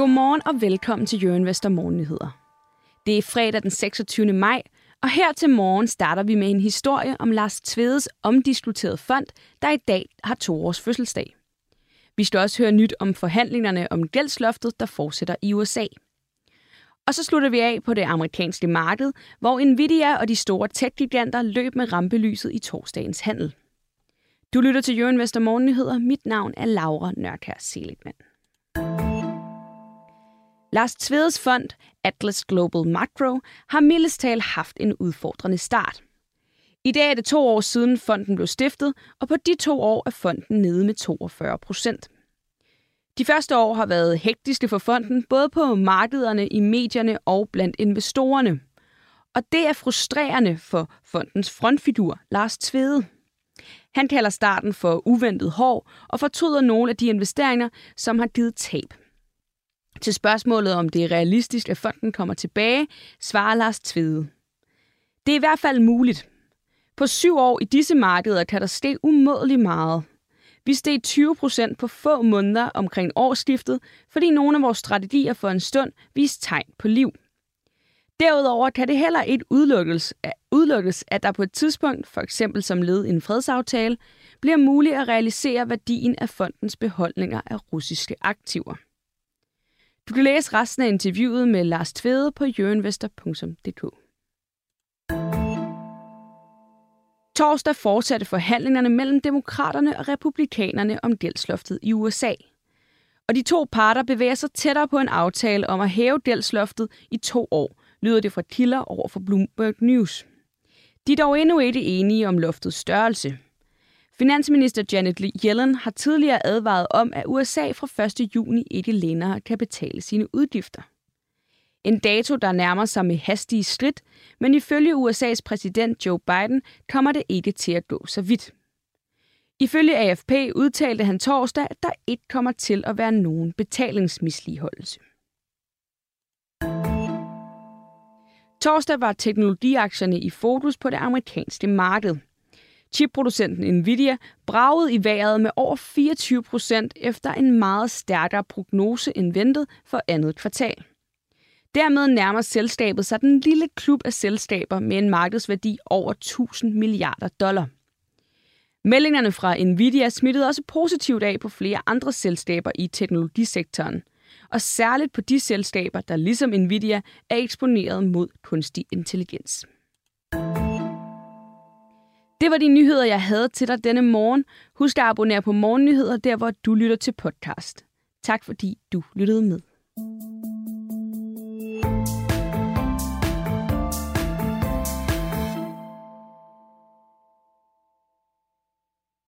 Godmorgen og velkommen til Jørgen Vester Morgennyheder. Det er fredag den 26. maj, og her til morgen starter vi med en historie om Lars Tvedes omdiskuterede fond, der i dag har to års fødselsdag. Vi skal også høre nyt om forhandlingerne om gældsloftet, der fortsætter i USA. Og så slutter vi af på det amerikanske marked, hvor Nvidia og de store tech-giganter løb med rampelyset i torsdagens handel. Du lytter til Jørgen Vester Morgennyheder. Mit navn er Laura Nørkær Seligman. Lars Tvedes fond, Atlas Global Macro, har mildest haft en udfordrende start. I dag er det to år siden fonden blev stiftet, og på de to år er fonden nede med 42 procent. De første år har været hektiske for fonden, både på markederne, i medierne og blandt investorerne. Og det er frustrerende for fondens frontfigur, Lars Tvede. Han kalder starten for uventet hård og fortryder nogle af de investeringer, som har givet tab. Til spørgsmålet, om det er realistisk, at fonden kommer tilbage, svarer Lars Tvede. Det er i hvert fald muligt. På syv år i disse markeder kan der ske umådeligt meget. Vi steg 20 procent på få måneder omkring årsskiftet, fordi nogle af vores strategier for en stund viste tegn på liv. Derudover kan det heller ikke udelukkes, udelukkes, at der på et tidspunkt, for eksempel som led i en fredsaftale, bliver muligt at realisere værdien af fondens beholdninger af russiske aktiver. Du kan læse resten af interviewet med Lars Tvede på jørinvestor.dk. Torsdag fortsatte forhandlingerne mellem demokraterne og republikanerne om gældsloftet i USA. Og de to parter bevæger sig tættere på en aftale om at hæve gældsloftet i to år, lyder det fra kilder over for Bloomberg News. De er dog endnu ikke enige om loftets størrelse. Finansminister Janet Yellen har tidligere advaret om, at USA fra 1. juni ikke længere kan betale sine udgifter. En dato, der nærmer sig med hastige skridt, men ifølge USA's præsident Joe Biden kommer det ikke til at gå så vidt. Ifølge AFP udtalte han torsdag, at der ikke kommer til at være nogen betalingsmisligeholdelse. Torsdag var teknologiaktierne i fokus på det amerikanske marked. Chipproducenten Nvidia bragede i vejret med over 24 procent efter en meget stærkere prognose end ventet for andet kvartal. Dermed nærmer selskabet sig den lille klub af selskaber med en markedsværdi over 1000 milliarder dollar. Meldingerne fra Nvidia smittede også positivt af på flere andre selskaber i teknologisektoren, og særligt på de selskaber, der ligesom Nvidia er eksponeret mod kunstig intelligens. Det var de nyheder, jeg havde til dig denne morgen. Husk at abonnere på Morgennyheder, der hvor du lytter til podcast. Tak fordi du lyttede med.